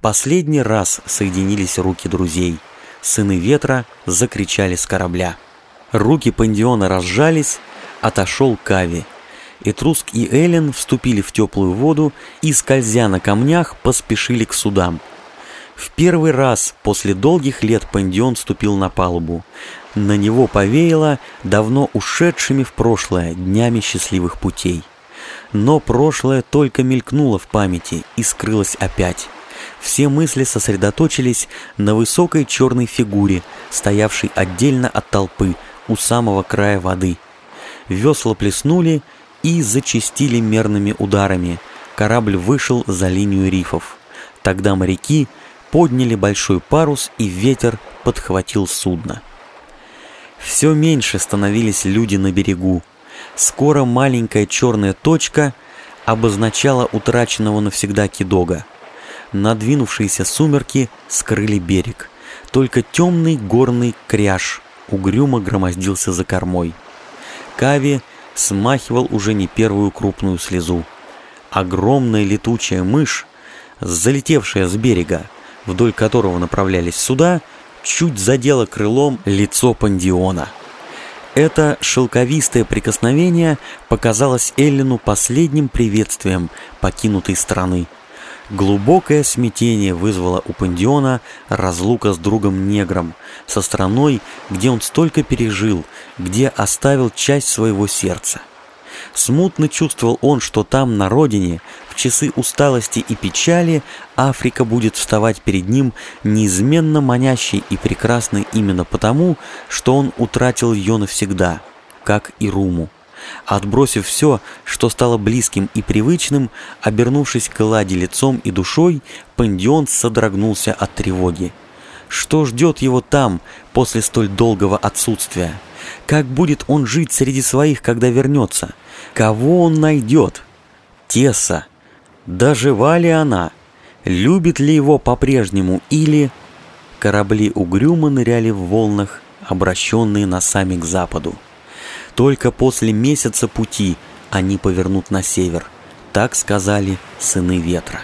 последний раз соединились руки друзей. Сыны ветра закричали с корабля. Руки Пандиона разжались, отошел Кави. Этруск и Эллен вступили в теплую воду и, скользя на камнях, поспешили к судам. В первый раз после долгих лет Пандион ступил на палубу. На него повеяло давно ушедшими в прошлое днями счастливых путей. Но прошлое только мелькнуло в памяти и скрылось опять. Все мысли сосредоточились на высокой черной фигуре, стоявшей отдельно от толпы у самого края воды. Весла плеснули и зачистили мерными ударами. Корабль вышел за линию рифов. Тогда моряки подняли большой парус, и ветер подхватил судно. Все меньше становились люди на берегу. Скоро маленькая черная точка обозначала утраченного навсегда кидога. Надвинувшиеся сумерки скрыли берег. Только темный горный кряж угрюмо громоздился за кормой. Кави смахивал уже не первую крупную слезу. Огромная летучая мышь, залетевшая с берега, вдоль которого направлялись суда, чуть задела крылом лицо Пандиона. Это шелковистое прикосновение показалось Эллину последним приветствием покинутой страны. Глубокое смятение вызвало у Пандиона разлука с другом-негром, со страной, где он столько пережил, где оставил часть своего сердца. Смутно чувствовал он, что там, на родине, в часы усталости и печали, Африка будет вставать перед ним неизменно манящей и прекрасной именно потому, что он утратил ее навсегда, как и Руму. Отбросив все, что стало близким и привычным, обернувшись к Эладе лицом и душой, Пандион содрогнулся от тревоги. Что ждет его там после столь долгого отсутствия? Как будет он жить среди своих, когда вернется? Кого он найдет? Теса. Дожива ли она? Любит ли его по-прежнему или... Корабли угрюмо ныряли в волнах, обращенные носами к западу. Только после месяца пути они повернут на север. Так сказали сыны ветра.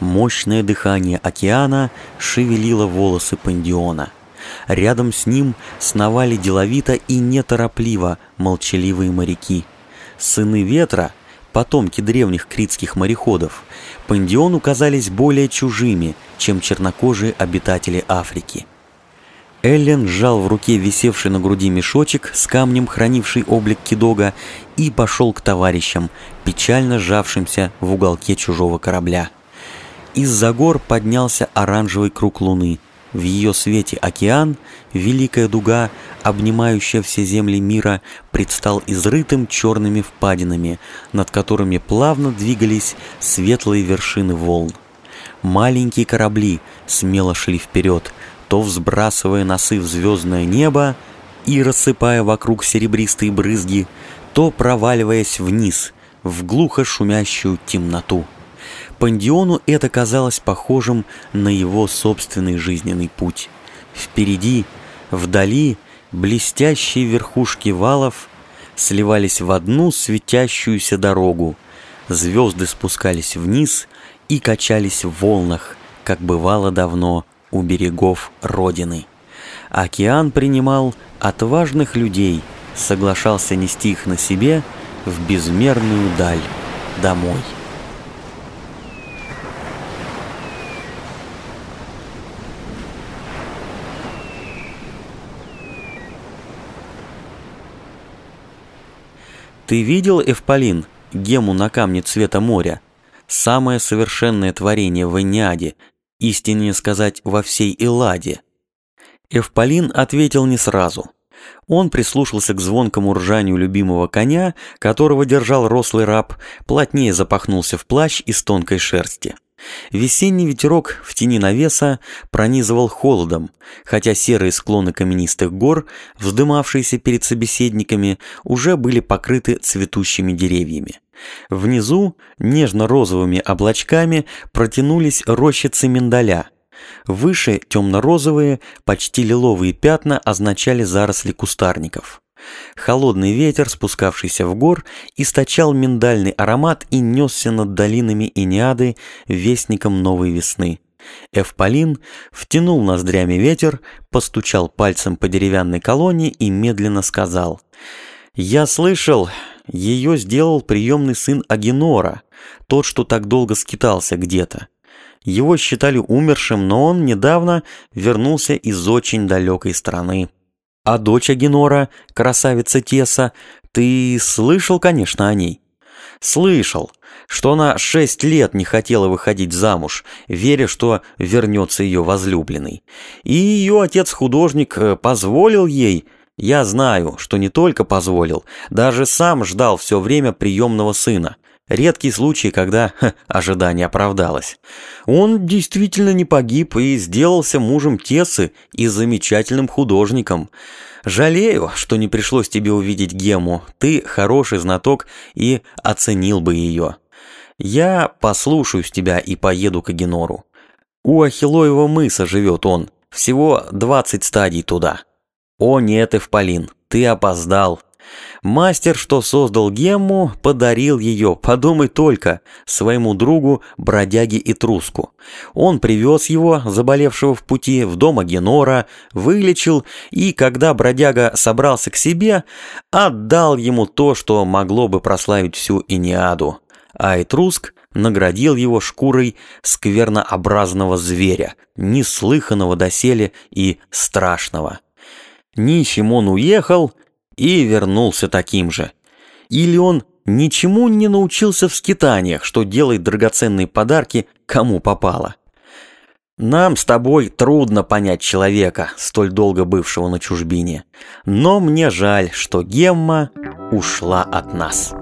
Мощное дыхание океана шевелило волосы Пандиона. Рядом с ним сновали деловито и неторопливо молчаливые моряки. Сыны ветра, потомки древних критских мореходов, Пандиону казались более чужими, чем чернокожие обитатели Африки. Эллен сжал в руке висевший на груди мешочек с камнем, хранивший облик кидога, и пошел к товарищам, печально сжавшимся в уголке чужого корабля. Из-за гор поднялся оранжевый круг луны. В ее свете океан, великая дуга, обнимающая все земли мира, предстал изрытым черными впадинами, над которыми плавно двигались светлые вершины волн. Маленькие корабли смело шли вперед, то взбрасывая носы в звездное небо и рассыпая вокруг серебристые брызги, то проваливаясь вниз, в глухо шумящую темноту. Пандиону это казалось похожим на его собственный жизненный путь. Впереди, вдали, блестящие верхушки валов сливались в одну светящуюся дорогу. Звезды спускались вниз и качались в волнах, как бывало давно у берегов Родины. Океан принимал отважных людей, соглашался нести их на себе в безмерную даль домой. Ты видел, Эвполин, гему на камне цвета моря? Самое совершенное творение в Энниаде, истиннее сказать, во всей Элладе. Эвполин ответил не сразу. Он прислушался к звонкому ржанию любимого коня, которого держал рослый раб, плотнее запахнулся в плащ из тонкой шерсти. Весенний ветерок в тени навеса пронизывал холодом, хотя серые склоны каменистых гор, вздымавшиеся перед собеседниками, уже были покрыты цветущими деревьями. Внизу нежно-розовыми облачками протянулись рощицы миндаля. Выше темно-розовые, почти лиловые пятна означали заросли кустарников. Холодный ветер, спускавшийся в гор, источал миндальный аромат и несся над долинами Иниады вестником новой весны. Эвполин втянул ноздрями ветер, постучал пальцем по деревянной колонне и медленно сказал «Я слышал, ее сделал приемный сын Агенора, тот, что так долго скитался где-то. Его считали умершим, но он недавно вернулся из очень далекой страны. А дочь Агенора, красавица Теса, ты слышал, конечно, о ней? Слышал, что она шесть лет не хотела выходить замуж, веря, что вернется ее возлюбленный. И ее отец-художник э, позволил ей, я знаю, что не только позволил, даже сам ждал все время приемного сына. Редкий случай, когда ха, ожидание оправдалось. Он действительно не погиб и сделался мужем Тесы и замечательным художником. Жалею, что не пришлось тебе увидеть Гему. Ты хороший знаток и оценил бы ее. Я послушаюсь тебя и поеду к Агенору. У Ахиллоева мыса живет он. Всего двадцать стадий туда. О нет, Эвполин, ты опоздал. Мастер, что создал гемму, подарил ее, подумай только, своему другу бродяге и труску. Он привез его, заболевшего в пути, в дом Агенора, вылечил, и когда бродяга собрался к себе, отдал ему то, что могло бы прославить всю Иниаду. А Этруск наградил его шкурой сквернообразного зверя, неслыханного доселе и страшного. Нищим он уехал и вернулся таким же. Или он ничему не научился в скитаниях, что делает драгоценные подарки кому попало. Нам с тобой трудно понять человека, столь долго бывшего на чужбине. Но мне жаль, что Гемма ушла от нас.